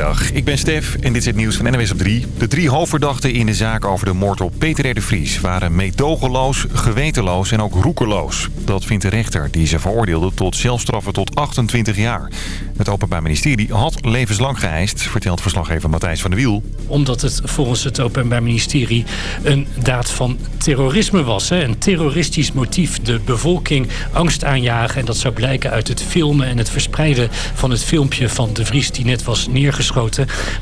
Goedemiddag, ik ben Stef en dit is het nieuws van NWS op 3. De drie hoofdverdachten in de zaak over de moord op Peter R. de Vries... waren meedogenloos, gewetenloos en ook roekeloos. Dat vindt de rechter, die ze veroordeelde tot zelfstraffen tot 28 jaar. Het Openbaar Ministerie had levenslang geëist... vertelt verslaggever Matthijs van der Wiel. Omdat het volgens het Openbaar Ministerie een daad van terrorisme was. Een terroristisch motief, de bevolking angst aanjagen. En dat zou blijken uit het filmen en het verspreiden van het filmpje van de Vries... die net was neergeschoten.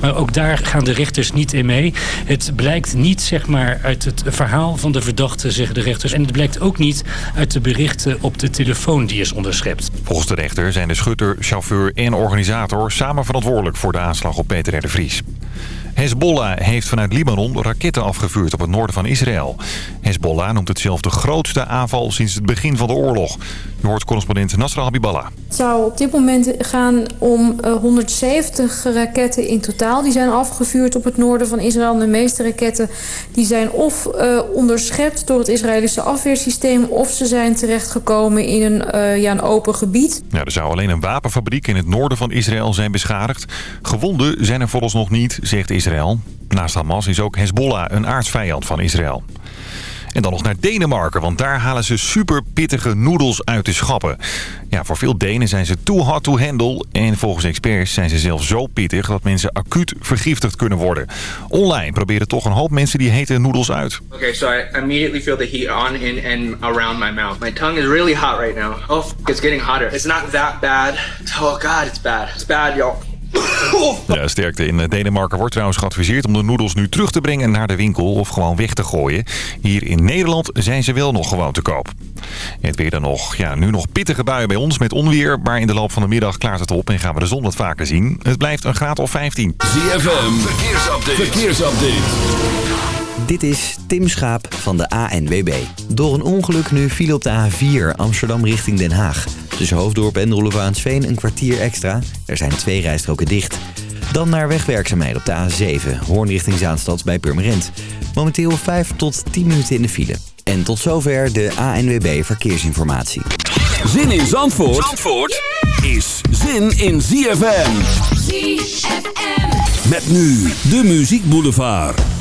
Maar ook daar gaan de rechters niet in mee. Het blijkt niet zeg maar, uit het verhaal van de verdachte, zeggen de rechters. En het blijkt ook niet uit de berichten op de telefoon die is onderschept. Volgens de rechter zijn de schutter, chauffeur en organisator... samen verantwoordelijk voor de aanslag op Peter R. de Vries. Hezbollah heeft vanuit Libanon raketten afgevuurd op het noorden van Israël. Hezbollah noemt het zelf de grootste aanval sinds het begin van de oorlog. Je hoort correspondent Nasra Habiballah. Het zou op dit moment gaan om 170 raketten in totaal. Die zijn afgevuurd op het noorden van Israël. De meeste raketten die zijn of uh, onderschept door het Israëlische afweersysteem... of ze zijn terechtgekomen in een, uh, ja, een open gebied. Ja, er zou alleen een wapenfabriek in het noorden van Israël zijn beschadigd. Gewonden zijn er vooralsnog niet, zegt Israël. Naast Hamas is ook Hezbollah een aardsvijand van Israël. En dan nog naar Denemarken, want daar halen ze super pittige noedels uit de schappen. Ja, voor veel Denen zijn ze too hot to handle. En volgens experts zijn ze zelfs zo pittig dat mensen acuut vergiftigd kunnen worden. Online proberen toch een hoop mensen die hete noedels uit. Okay, so I immediately feel the heat on in and around my mouth. My tongue is really hot right now. Oh, it's getting hotter. It's not that bad. Oh god, it's bad. It's bad, y'all. Ja, sterkte in Denemarken wordt trouwens geadviseerd om de noedels nu terug te brengen naar de winkel of gewoon weg te gooien. Hier in Nederland zijn ze wel nog gewoon te koop. Het weer dan nog, ja, nu nog pittige buien bij ons met onweer, maar in de loop van de middag klaart het op en gaan we de zon wat vaker zien. Het blijft een graad of 15. ZFM, verkeersupdate. verkeersupdate. Dit is Tim Schaap van de ANWB. Door een ongeluk nu viel op de A4 Amsterdam richting Den Haag. Tussen Hoofddorp en Roelevaansveen een kwartier extra. Er zijn twee rijstroken dicht. Dan naar wegwerkzaamheden op de A7, Hoorn richting Zaanstad bij Purmerend. Momenteel 5 tot 10 minuten in de file. En tot zover de ANWB Verkeersinformatie. Zin in Zandvoort, Zandvoort is zin in ZFM. ZFM. Met nu de Muziek Boulevard.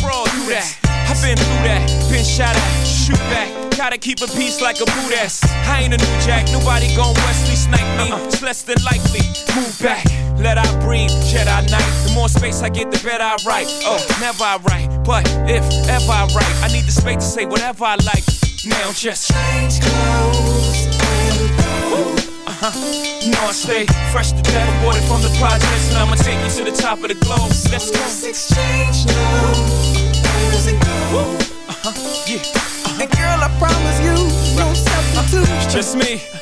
Wall. You gotta brawl through that. I've been through that, been shot at, shoot back. Gotta keep a peace like a Buddhist. I ain't a new jack, nobody gon' Wesley snipe me. Uh-uh. It's less than likely. Move back, let I breathe, Jedi Knight. The more space I get, the better I write. Oh, never I write, but if ever I write, I need the space to say whatever I like. Now just change clothes go. Uh-huh. You know I stay fresh to death, aborted from the projects, and I'ma take you to the top of the globe. Let's go. Let's exchange now. Uh-huh. Yeah. Uh-huh. And girl, I promise you, no substitute. It's just me.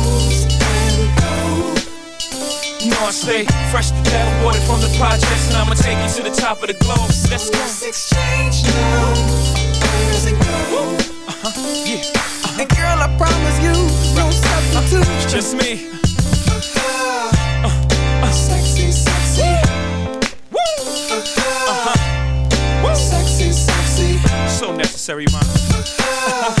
I stay fresh to death, aborted from the projects, and I'ma take you to the top of the globe. Let's go. Let's exchange now. and go. Uh-huh. Yeah. Uh-huh. And girl, I promise you, no substitute. It's just me. Uh, uh, sexy, sexy. Woo. Uh-huh. Woo. Sexy, sexy. So necessary, man.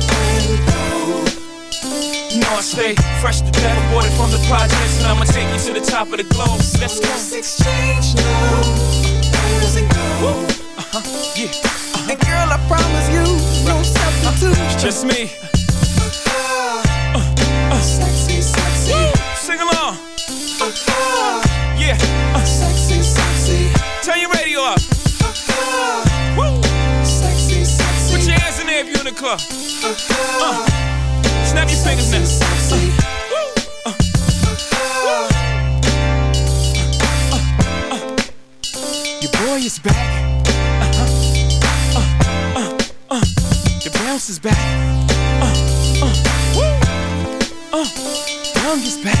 know I stay fresh to death, aborted from the projects, and I'ma take you to the top of the globe. Let's go. Let's exchange now. And go. Uh-huh. Yeah. Uh-huh. And girl, I promise you, no substitute. It's just me. Uh, uh, sexy, sexy. Woo. Sing along. Uh, yeah. Uh, sexy, sexy. Turn your radio up. Uh, Woo. Sexy, sexy. Put your hands in there if you're in the club. Uh, Snap your fingers now. Your boy is back. Uh-huh. Uh, uh, uh. Your bounce is back. Uh, uh, woo. Uh, young is back.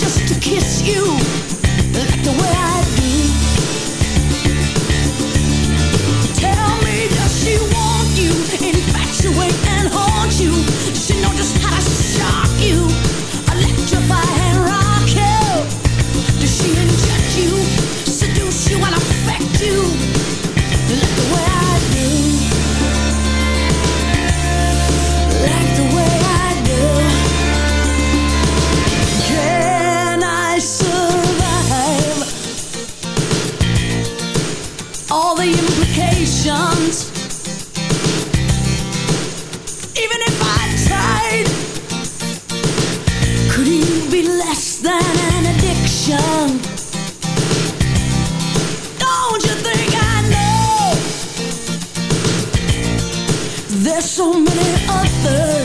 just to kiss you. Like the way I there's so many others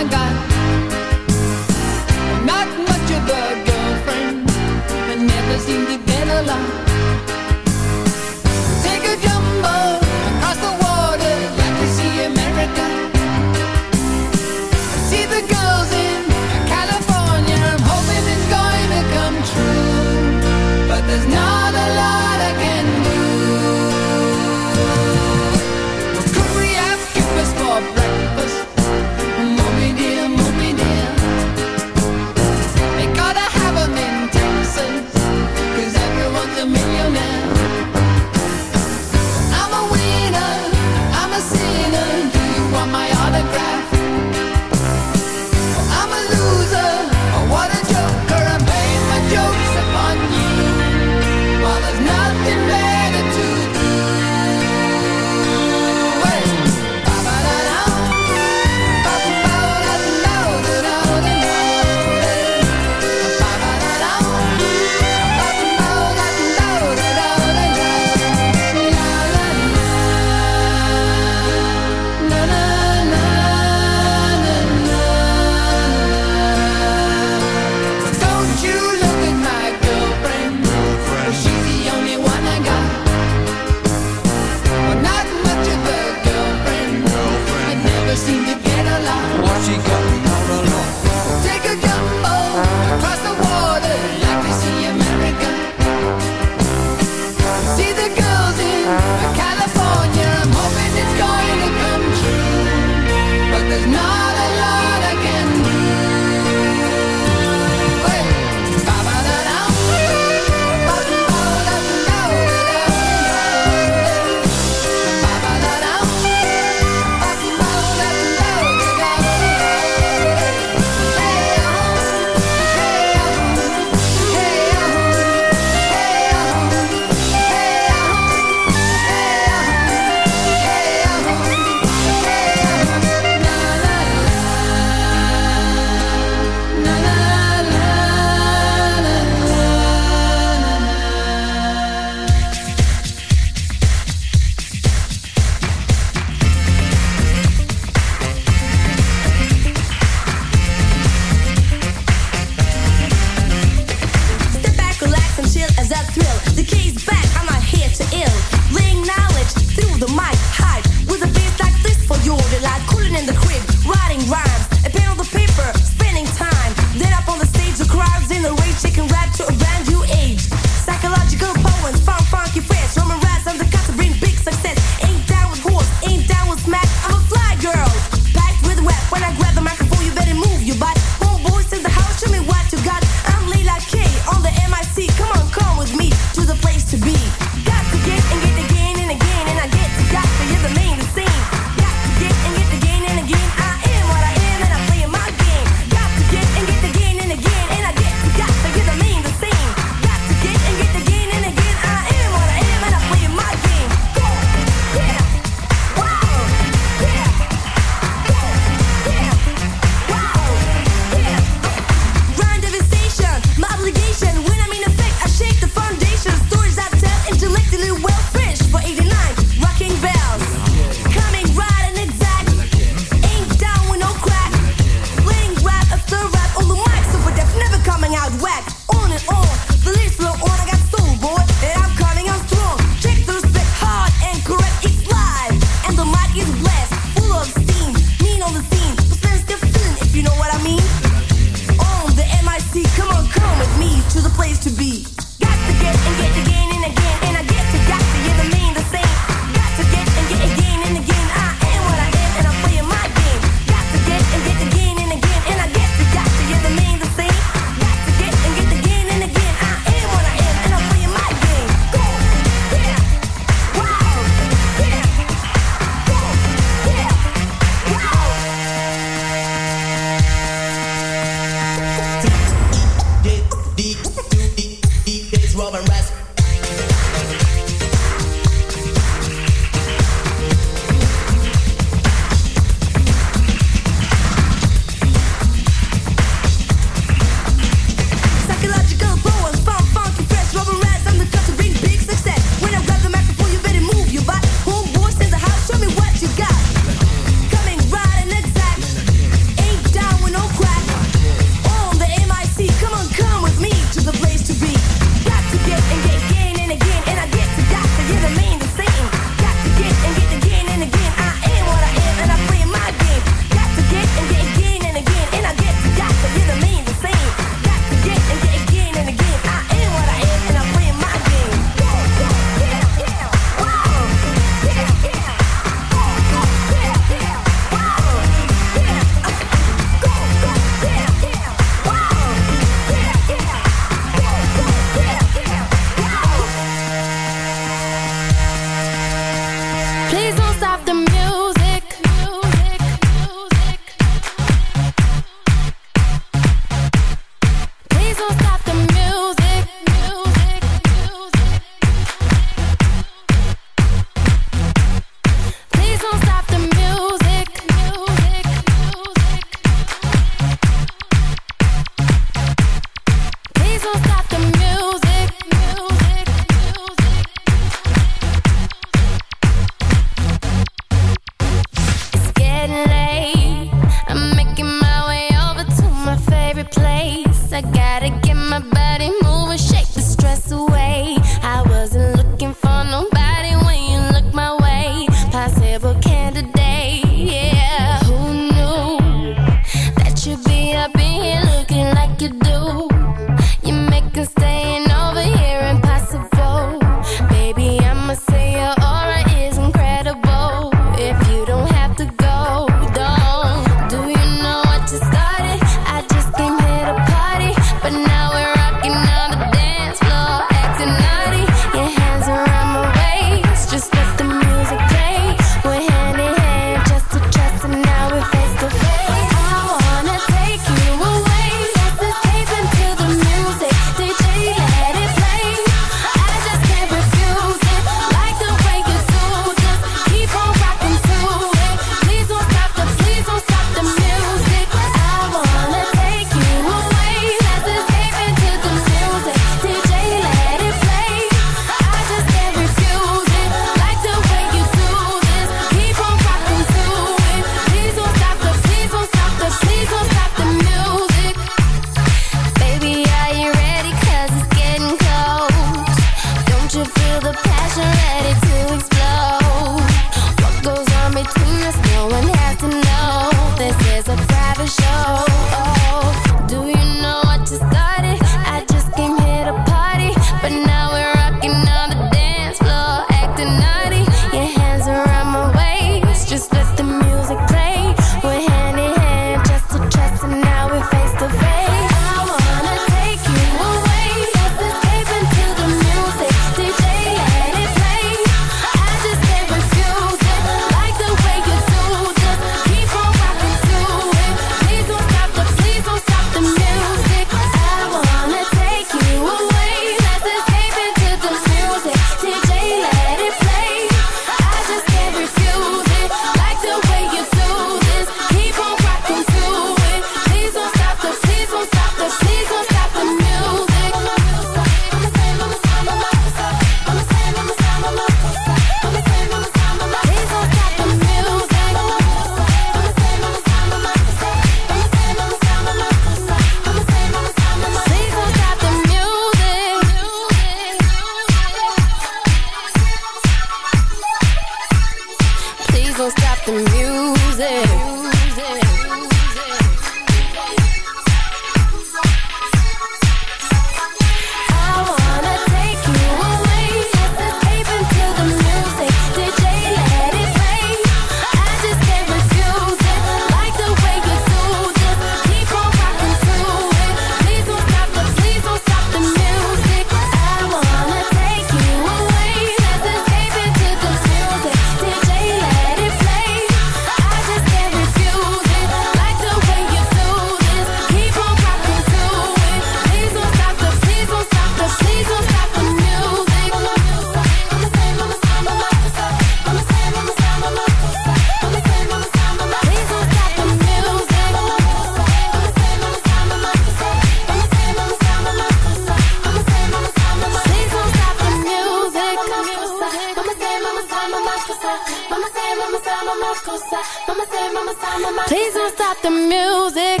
the music.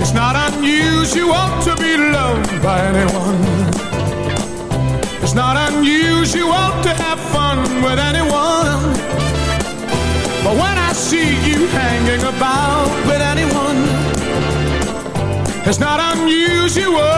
It's not unusual to be loved by anyone. It's not unusual to have fun with anyone. But when I see you hanging about with anyone, it's not unusual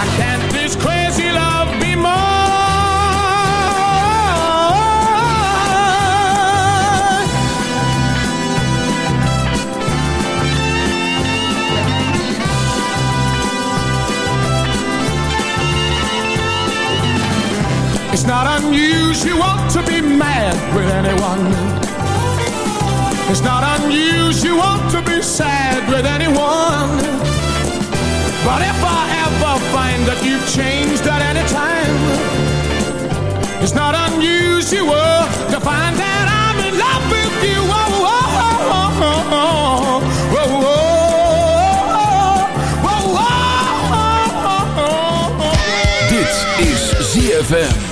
Why can't this crazy love be more? It's not unusual to be mad with anyone. It's not unusual to be sad with anyone. But if I find that you've changed at any time, it's not unusual to find that I'm in love with you. Whoa, whoa, whoa, whoa. Dit is ZFM.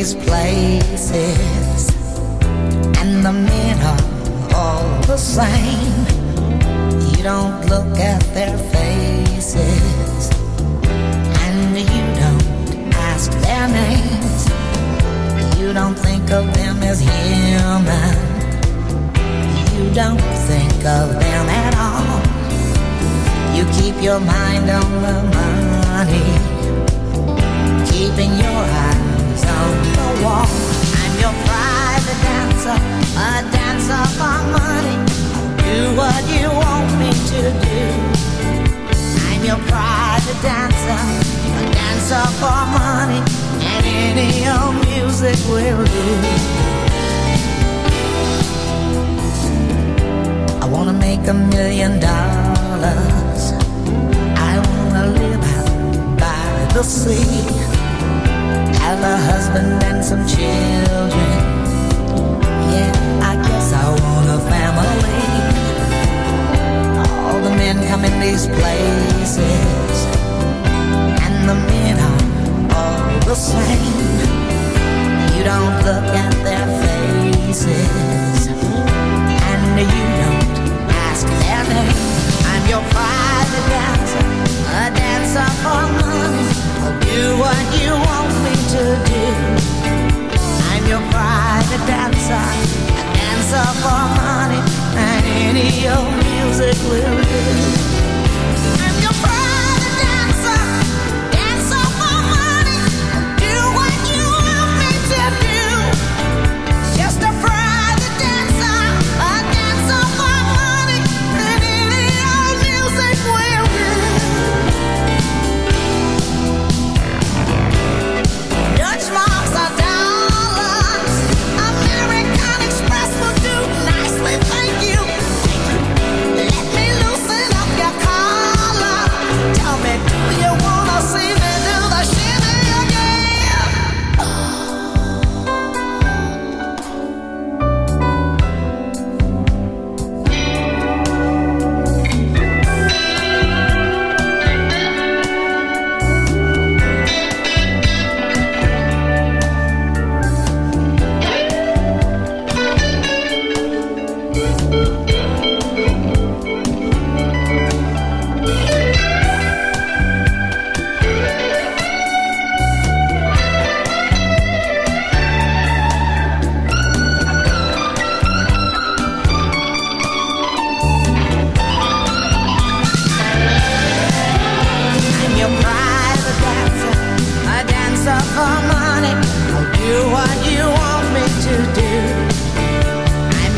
These places,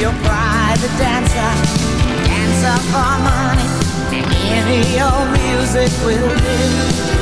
your private dancer Dancer for money Any old music will do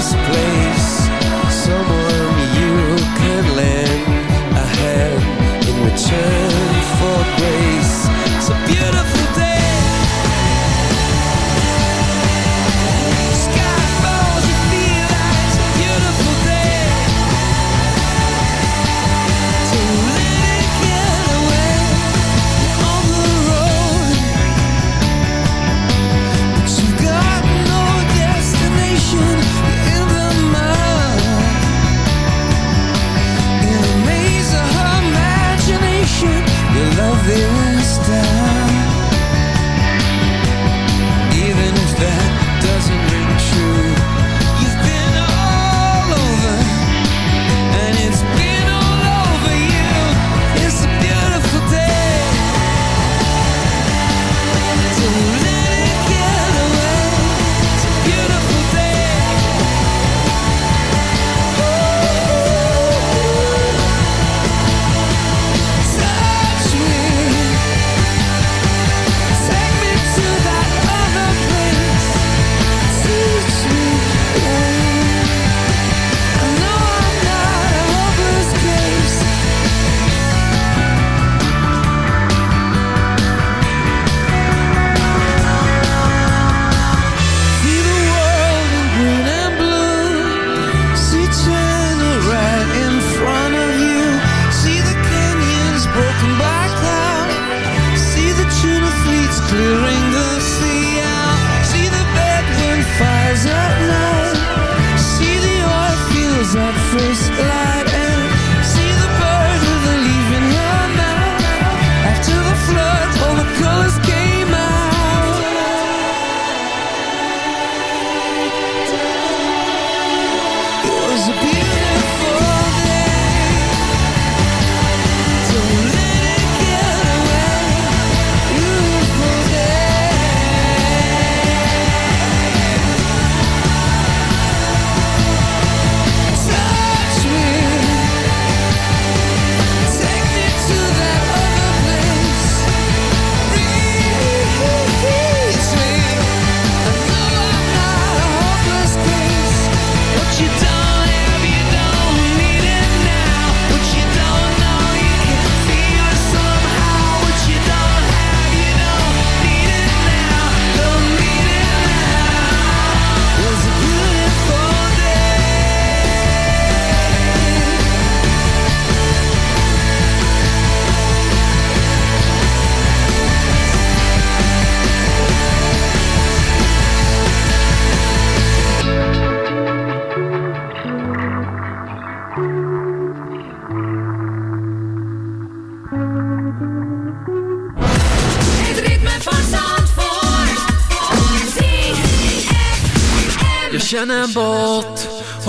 this place. Someone you could lend a hand in return. your love this even if that.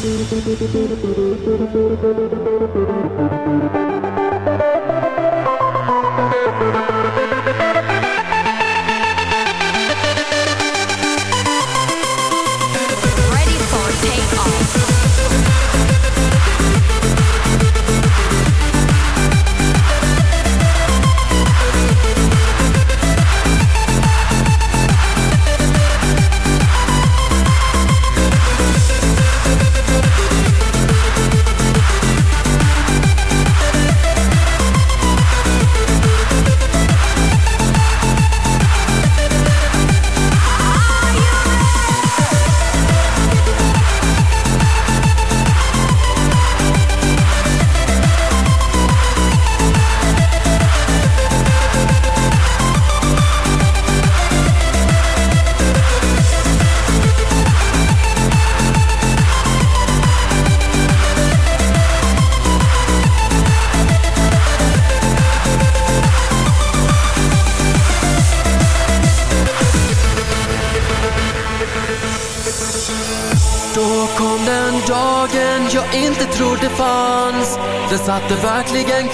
Thank you.